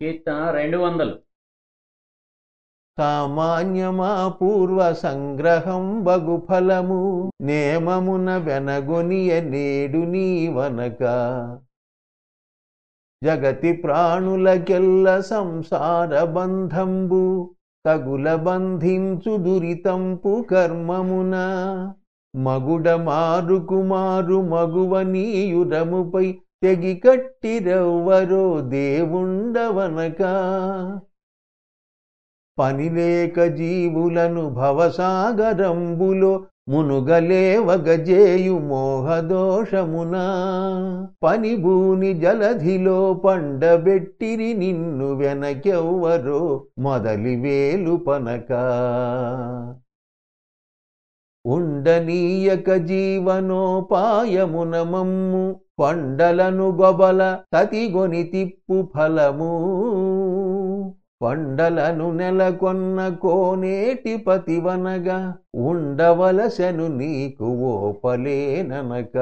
కీర్తన రెండు వందలు. సామాన్యమా పూర్వ సంగ్రహం బగుఫలము నేమమున వెనగొనియ నేడు నీవనక. జగతి ప్రాణులకెల్ల సంసార బంధంబు తగుల బంధించు దురితంపు కర్మమున. మగుడ మారు కుమారు మగువ నీయురముపై తెగి కట్టిరెవ్వరో దేవుండవనక. పనిలేక జీవులను భవసాగరంబులో మునుగలేవగజేయు మోహదోషమున. పనిభూని జలధిలో పండబెట్టిరి నిన్ను వెనకెవ్వరో మొదలివేలు పనక. ఉండనీయక జీవనోపాయమున మమ్ము పండలను గొబల తతిగొని తిప్పు ఫలము. పండలను నెలకొన్న కోనేటి పతివనగా ఉండవలసెను నీకు ఓపలేననక